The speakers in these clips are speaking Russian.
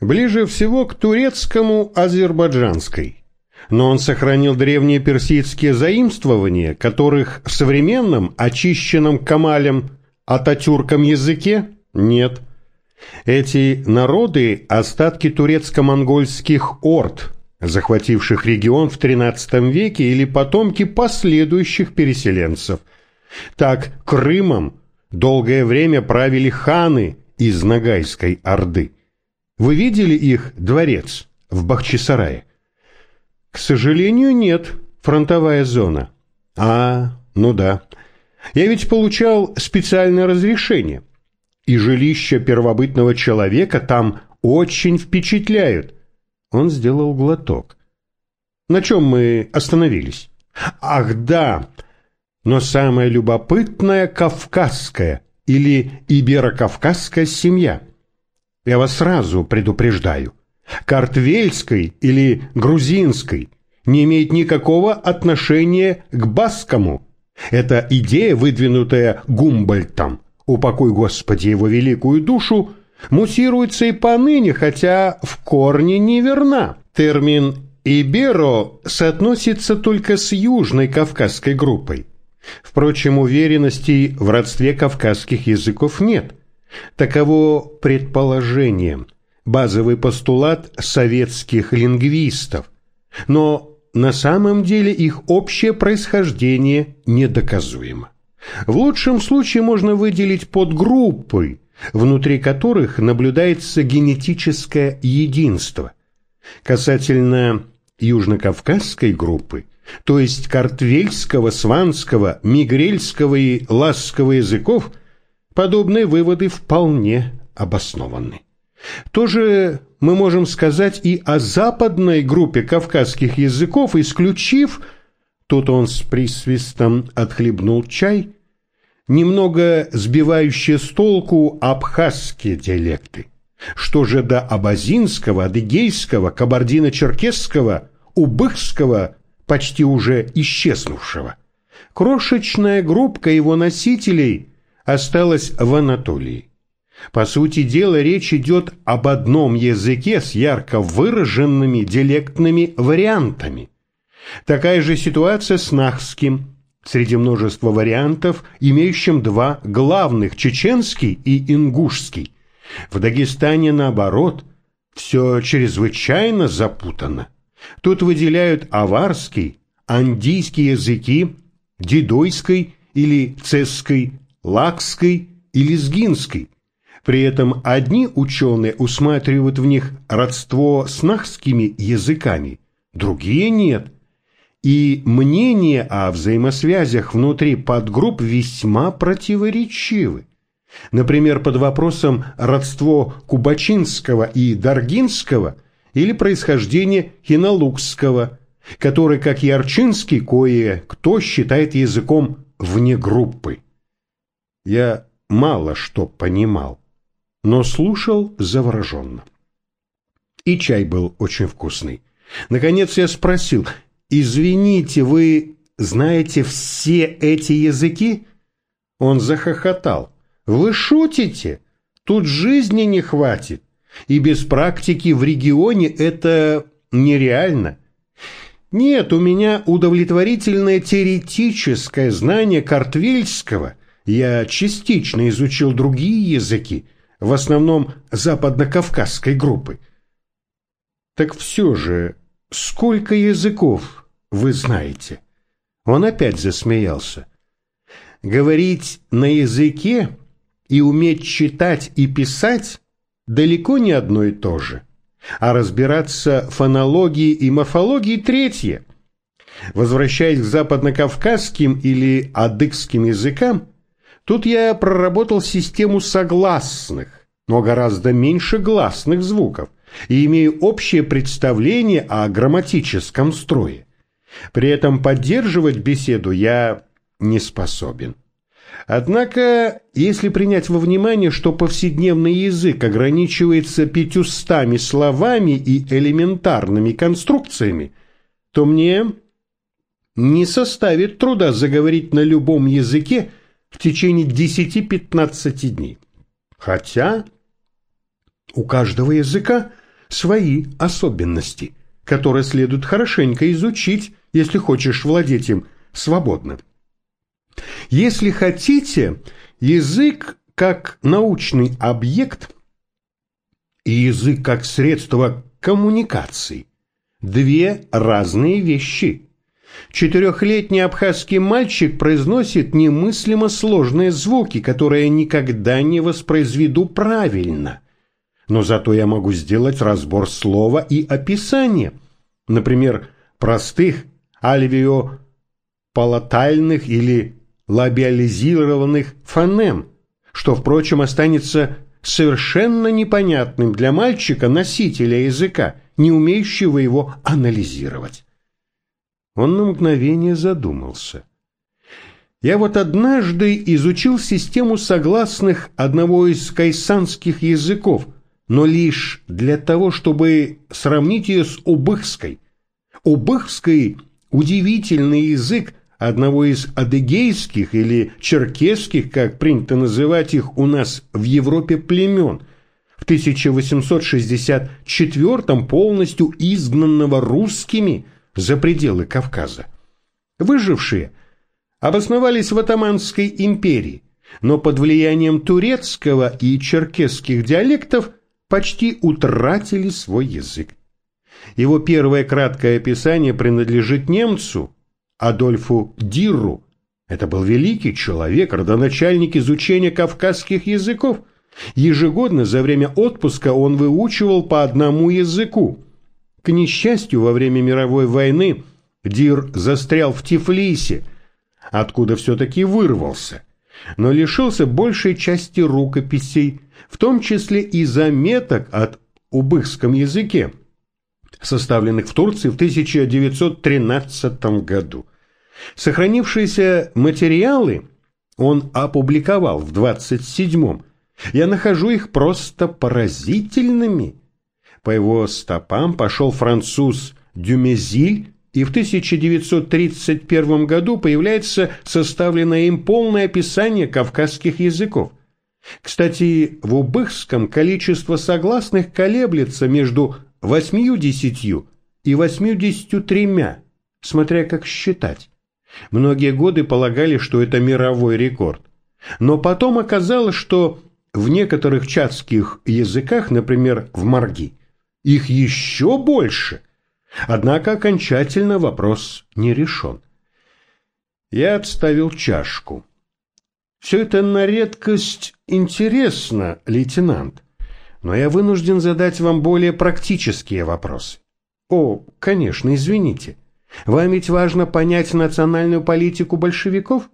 Ближе всего к турецкому азербайджанской. Но он сохранил древние персидские заимствования, которых в современном, очищенном Камалем, Ататюрком языке нет. Эти народы – остатки турецко-монгольских орд, захвативших регион в XIII веке или потомки последующих переселенцев. Так, Крымом долгое время правили ханы из Ногайской Орды. Вы видели их дворец в Бахчисарае? К сожалению, нет, фронтовая зона. А, ну да. Я ведь получал специальное разрешение. И жилища первобытного человека там очень впечатляют. Он сделал глоток. На чем мы остановились? Ах, да. Но самая любопытная кавказская или иберо-кавказская семья – я вас сразу предупреждаю. Картвельской или грузинской не имеет никакого отношения к баскому. Это идея, выдвинутая Гумбольтом, упокой Господи его великую душу, муссируется и поныне, хотя в корне неверна. Термин «иберо» соотносится только с Южной Кавказской группой. Впрочем, уверенности в родстве кавказских языков нет – Таково предположение, базовый постулат советских лингвистов. Но на самом деле их общее происхождение недоказуемо. В лучшем случае можно выделить подгруппы, внутри которых наблюдается генетическое единство. Касательно южнокавказской группы, то есть картвельского, сванского, мигрельского и ласского языков – Подобные выводы вполне обоснованы. То же мы можем сказать и о западной группе кавказских языков, исключив, тут он с присвистом отхлебнул чай, немного сбивающие с толку абхазские диалекты. Что же до абазинского, адыгейского, кабардино-черкесского, убыхского, почти уже исчезнувшего? Крошечная группка его носителей – осталась в Анатолии. По сути дела, речь идет об одном языке с ярко выраженными диалектными вариантами. Такая же ситуация с нахским, среди множества вариантов, имеющим два главных – чеченский и ингушский. В Дагестане, наоборот, все чрезвычайно запутано. Тут выделяют аварский, андийский языки, дидойской или цесской Лакской и Лезгинской. При этом одни ученые усматривают в них родство с нахскими языками, другие нет. И мнения о взаимосвязях внутри подгрупп весьма противоречивы. Например, под вопросом родство кубачинского и даргинского или происхождение хиналукского, который, как и арчинский, кое-кто считает языком вне группы. Я мало что понимал, но слушал завороженно. И чай был очень вкусный. Наконец я спросил, «Извините, вы знаете все эти языки?» Он захохотал. «Вы шутите? Тут жизни не хватит. И без практики в регионе это нереально. Нет, у меня удовлетворительное теоретическое знание картвельского – я частично изучил другие языки, в основном западно-кавказской группы. Так все же, сколько языков вы знаете? Он опять засмеялся. Говорить на языке и уметь читать и писать далеко не одно и то же, а разбираться фонологии и морфологии третье. Возвращаясь к западно-кавказским или адыгским языкам, Тут я проработал систему согласных, но гораздо меньше гласных звуков, и имею общее представление о грамматическом строе. При этом поддерживать беседу я не способен. Однако, если принять во внимание, что повседневный язык ограничивается пятьюстами словами и элементарными конструкциями, то мне не составит труда заговорить на любом языке, в течение 10-15 дней. Хотя у каждого языка свои особенности, которые следует хорошенько изучить, если хочешь владеть им свободно. Если хотите, язык как научный объект и язык как средство коммуникации – две разные вещи. Четырехлетний абхазский мальчик произносит немыслимо сложные звуки, которые я никогда не воспроизведу правильно. Но зато я могу сделать разбор слова и описания. Например, простых альвеопалатальных или лабиализированных фонем, что, впрочем, останется совершенно непонятным для мальчика-носителя языка, не умеющего его анализировать. Он на мгновение задумался. Я вот однажды изучил систему согласных одного из кайсанских языков, но лишь для того, чтобы сравнить ее с убыхской. Убыхский – удивительный язык одного из адыгейских или черкесских, как принято называть их у нас в Европе, племен – в 1864 полностью изгнанного русскими за пределы Кавказа. Выжившие обосновались в Атаманской империи, но под влиянием турецкого и черкесских диалектов почти утратили свой язык. Его первое краткое описание принадлежит немцу Адольфу Дирру. Это был великий человек, родоначальник изучения кавказских языков. Ежегодно за время отпуска он выучивал по одному языку – к несчастью, во время мировой войны Дир застрял в Тифлисе, откуда все-таки вырвался, но лишился большей части рукописей, в том числе и заметок от убыхском языке, составленных в Турции в 1913 году. Сохранившиеся материалы он опубликовал в 27-м. Я нахожу их просто поразительными – по его стопам пошел француз Дюмезиль, и в 1931 году появляется составленное им полное описание кавказских языков. Кстати, в убыхском количество согласных колеблется между 80 и 83, смотря как считать. Многие годы полагали, что это мировой рекорд. Но потом оказалось, что в некоторых чатских языках, например, в марги, их еще больше. Однако окончательно вопрос не решен. Я отставил чашку. Все это на редкость интересно, лейтенант, но я вынужден задать вам более практические вопросы. О, конечно, извините. Вам ведь важно понять национальную политику большевиков?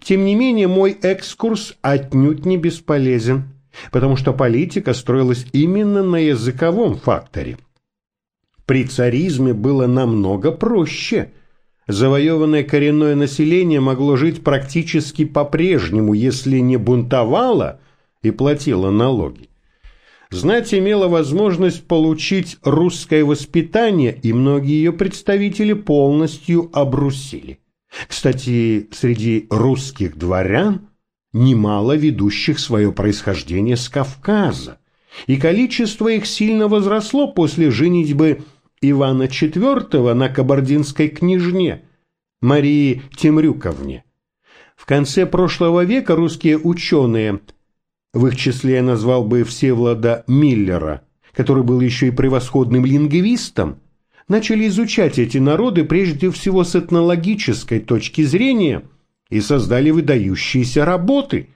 Тем не менее, мой экскурс отнюдь не бесполезен потому что политика строилась именно на языковом факторе. При царизме было намного проще. Завоеванное коренное население могло жить практически по-прежнему, если не бунтовало и платило налоги. Знать имела возможность получить русское воспитание, и многие ее представители полностью обрусили. Кстати, среди русских дворян – немало ведущих свое происхождение с Кавказа, и количество их сильно возросло после женитьбы Ивана IV на кабардинской княжне Марии Темрюковне. В конце прошлого века русские ученые, в их числе я назвал бы Всевлада Миллера, который был еще и превосходным лингвистом, начали изучать эти народы прежде всего с этнологической точки зрения – и создали выдающиеся работы.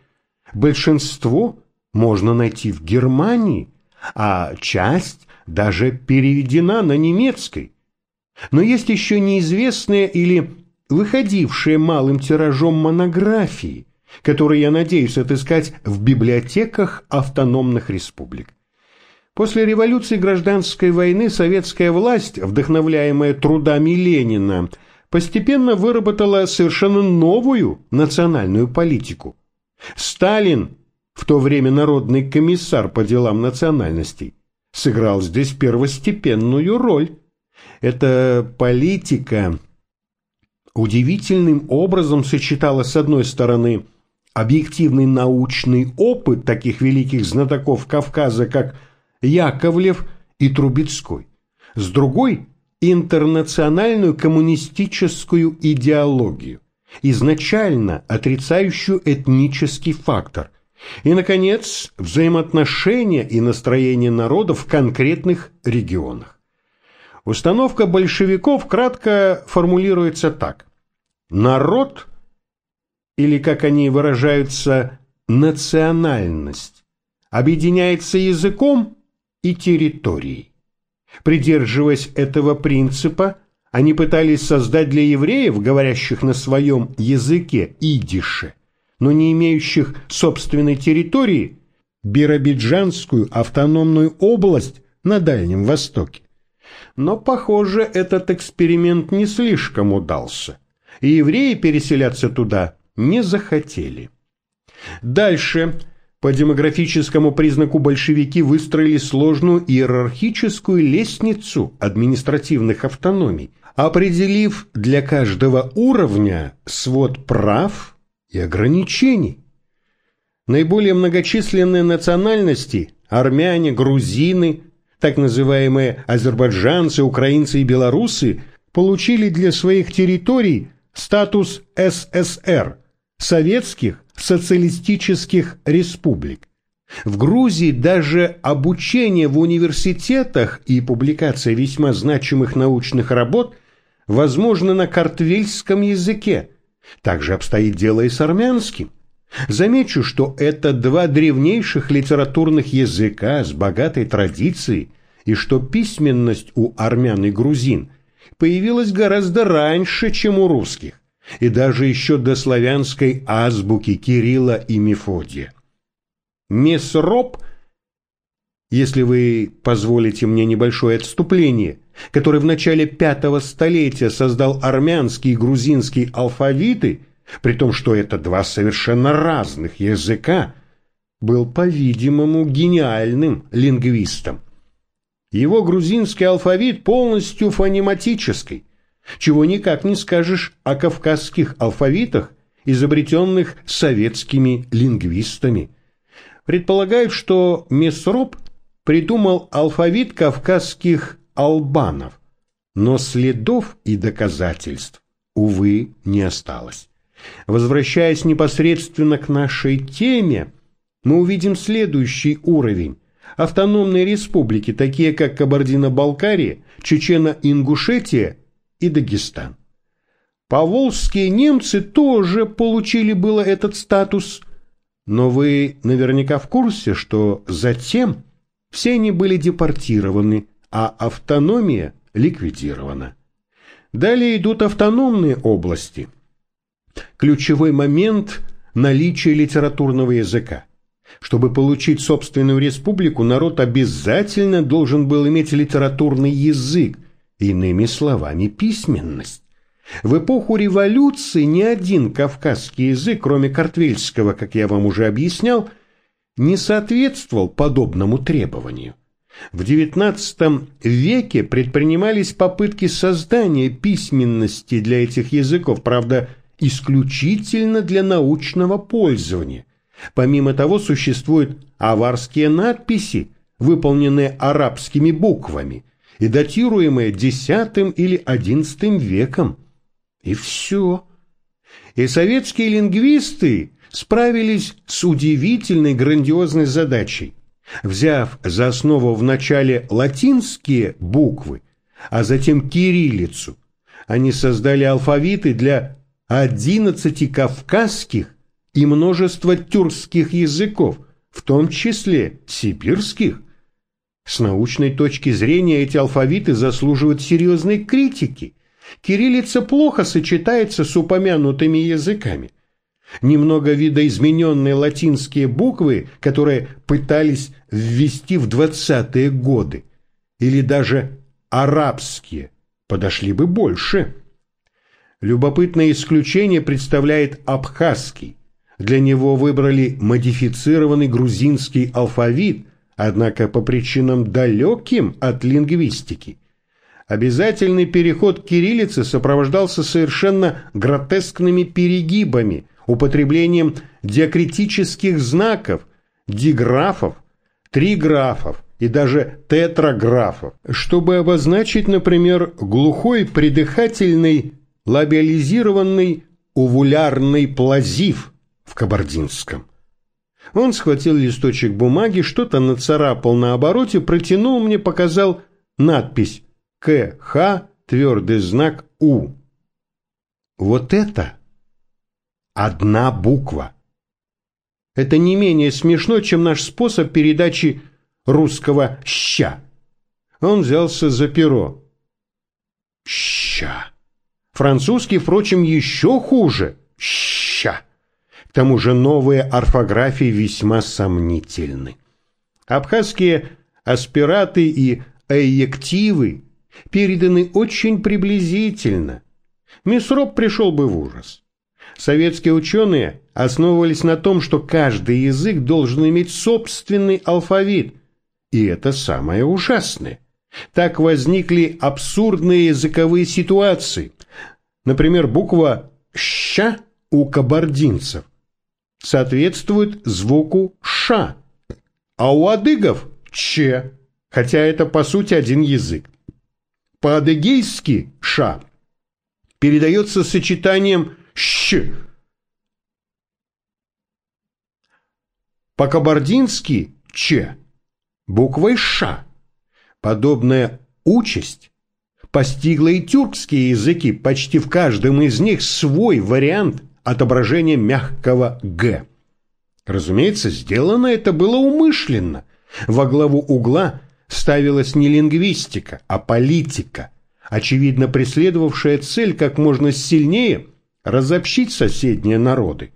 Большинство можно найти в Германии, а часть даже переведена на немецкой. Но есть еще неизвестные или выходившие малым тиражом монографии, которые я надеюсь отыскать в библиотеках автономных республик. После революции гражданской войны советская власть, вдохновляемая трудами Ленина, постепенно выработала совершенно новую национальную политику. Сталин, в то время народный комиссар по делам национальностей, сыграл здесь первостепенную роль. Эта политика удивительным образом сочетала с одной стороны объективный научный опыт таких великих знатоков Кавказа, как Яковлев и Трубецкой, с другой – интернациональную коммунистическую идеологию, изначально отрицающую этнический фактор, и, наконец, взаимоотношения и настроения народов в конкретных регионах. Установка большевиков кратко формулируется так. Народ, или, как они выражаются, национальность, объединяется языком и территорией. Придерживаясь этого принципа, они пытались создать для евреев, говорящих на своем языке, идише, но не имеющих собственной территории, Биробиджанскую автономную область на Дальнем Востоке. Но, похоже, этот эксперимент не слишком удался, и евреи переселяться туда не захотели. Дальше по демографическому признаку большевики выстроили сложную иерархическую лестницу административных автономий, определив для каждого уровня свод прав и ограничений. Наиболее многочисленные национальности – армяне, грузины, так называемые азербайджанцы, украинцы и белорусы – получили для своих территорий статус СССР – советских социалистических республик. В Грузии даже обучение в университетах и публикация весьма значимых научных работ возможно на картвельском языке. Также обстоит дело и с армянским. Замечу, что это два древнейших литературных языка с богатой традицией, и что письменность у армян и грузин появилась гораздо раньше, чем у русских и даже еще до славянской азбуки Кирилла и Мефодия. Месроп, если вы позволите мне небольшое отступление, который в начале пятого столетия создал армянский и грузинский алфавиты, при том, что это два совершенно разных языка, был, по-видимому, гениальным лингвистом. Его грузинский алфавит полностью фонематический, чего никак не скажешь о кавказских алфавитах, изобретенных советскими лингвистами. Предполагают, что Месроп придумал алфавит кавказских албанов, но следов и доказательств, увы, не осталось. Возвращаясь непосредственно к нашей теме, мы увидим следующий уровень. Автономные республики, такие как Кабардино-Балкария, Чечено-Ингушетия и Дагестан. Поволжские немцы тоже получили было этот статус, но вы наверняка в курсе, что затем все они были депортированы, а автономия ликвидирована. Далее идут автономные области. Ключевой момент – наличие литературного языка. Чтобы получить собственную республику, народ обязательно должен был иметь литературный язык, Иными словами, письменность. В эпоху революции ни один кавказский язык, кроме картвельского, как я вам уже объяснял, не соответствовал подобному требованию. В XIX веке предпринимались попытки создания письменности для этих языков, правда, исключительно для научного пользования. Помимо того, существуют аварские надписи, выполненные арабскими буквами – и датируемое X или XI веком. И все. И советские лингвисты справились с удивительной грандиозной задачей. Взяв за основу вначале латинские буквы, а затем кириллицу, они создали алфавиты для 11 кавказских и множества тюркских языков, в том числе сибирских. С научной точки зрения эти алфавиты заслуживают серьезной критики. Кириллица плохо сочетается с упомянутыми языками. Немного видоизмененные латинские буквы, которые пытались ввести в 20-е годы, или даже арабские, подошли бы больше. Любопытное исключение представляет абхазский. Для него выбрали модифицированный грузинский алфавит – однако по причинам далеким от лингвистики. Обязательный переход к кириллице сопровождался совершенно гротескными перегибами, употреблением диакритических знаков, диграфов, триграфов и даже тетраграфов, чтобы обозначить, например, глухой придыхательный лабиализированный увулярный плазив в кабардинском. Он схватил листочек бумаги, что-то нацарапал на обороте, протянул мне, показал надпись «КХ, твердый знак У». Вот это одна буква. Это не менее смешно, чем наш способ передачи русского «ща». Он взялся за перо. «Ща». Французский, впрочем, еще хуже. «Ща». Тому же новые орфографии весьма сомнительны. Абхазские аспираты и эективы переданы очень приблизительно. Месроп пришел бы в ужас. Советские ученые основывались на том, что каждый язык должен иметь собственный алфавит. И это самое ужасное. Так возникли абсурдные языковые ситуации. Например, буква «щ» у кабардинцев соответствует звуку «ша», а у адыгов – «че», хотя это по сути один язык. По-адыгейски «ша» передается сочетанием «щ». По-кабардински «че» буквой «ша». Подобная участь постигла и тюркские языки, почти в каждом из них свой вариант отображения мягкого «г». Разумеется, сделано это было умышленно. Во главу угла ставилась не лингвистика, а политика, очевидно преследовавшая цель как можно сильнее разобщить соседние народы.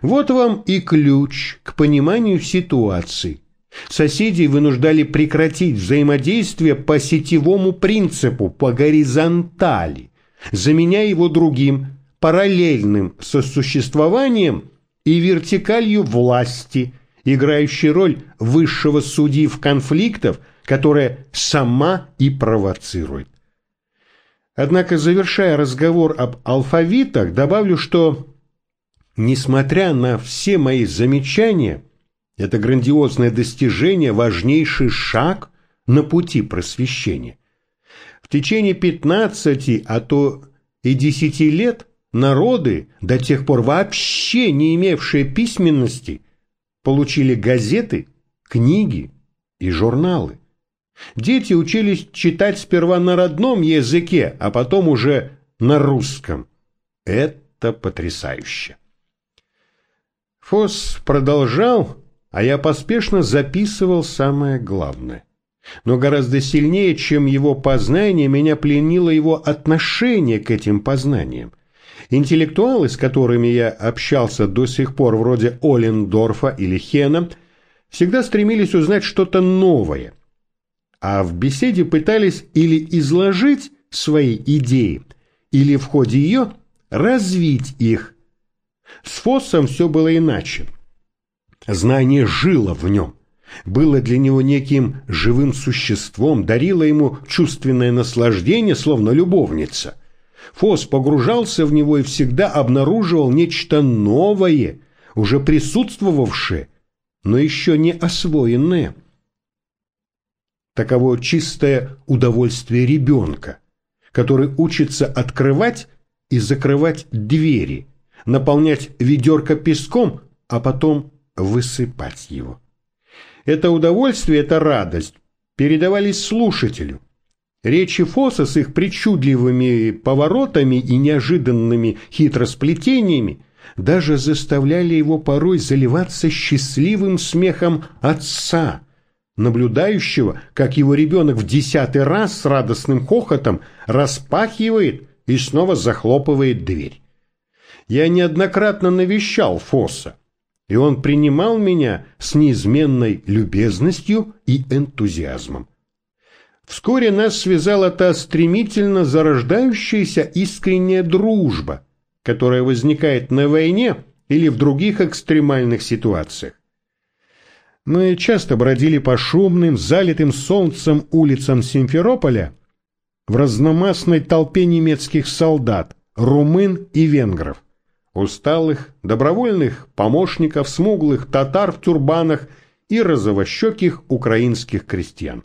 Вот вам и ключ к пониманию ситуации. Соседей вынуждали прекратить взаимодействие по сетевому принципу, по горизонтали, заменяя его другим, параллельным сосуществованием и вертикалью власти, играющей роль высшего судьи в конфликтах, которая сама и провоцирует. Однако, завершая разговор об алфавитах, добавлю, что, несмотря на все мои замечания, это грандиозное достижение – важнейший шаг на пути просвещения. В течение 15, а то и 10 лет народы, до тех пор вообще не имевшие письменности, получили газеты, книги и журналы. Дети учились читать сперва на родном языке, а потом уже на русском. Это потрясающе. Фос продолжал а я поспешно записывал самое главное. Но гораздо сильнее, чем его познание, меня пленило его отношение к этим познаниям. Интеллектуалы, с которыми я общался до сих пор, вроде Олендорфа или Хена, всегда стремились узнать что-то новое, а в беседе пытались или изложить свои идеи, или в ходе ее развить их. С Фоссом все было иначе. Знание жило в нем, было для него неким живым существом, дарило ему чувственное наслаждение, словно любовница. Фос погружался в него и всегда обнаруживал нечто новое, уже присутствовавшее, но еще не освоенное. Таково чистое удовольствие ребенка, который учится открывать и закрывать двери, наполнять ведерко песком, а потом высыпать его. Это удовольствие, эта радость передавались слушателю. Речи Фоса с их причудливыми поворотами и неожиданными хитросплетениями даже заставляли его порой заливаться счастливым смехом отца, наблюдающего, как его ребенок в десятый раз с радостным хохотом распахивает и снова захлопывает дверь. Я неоднократно навещал Фоса и он принимал меня с неизменной любезностью и энтузиазмом. Вскоре нас связала та стремительно зарождающаяся искренняя дружба, которая возникает на войне или в других экстремальных ситуациях. Мы часто бродили по шумным, залитым солнцем улицам Симферополя в разномастной толпе немецких солдат, румын и венгров усталых, добровольных помощников, смуглых татар в тюрбанах и розовощеких украинских крестьян.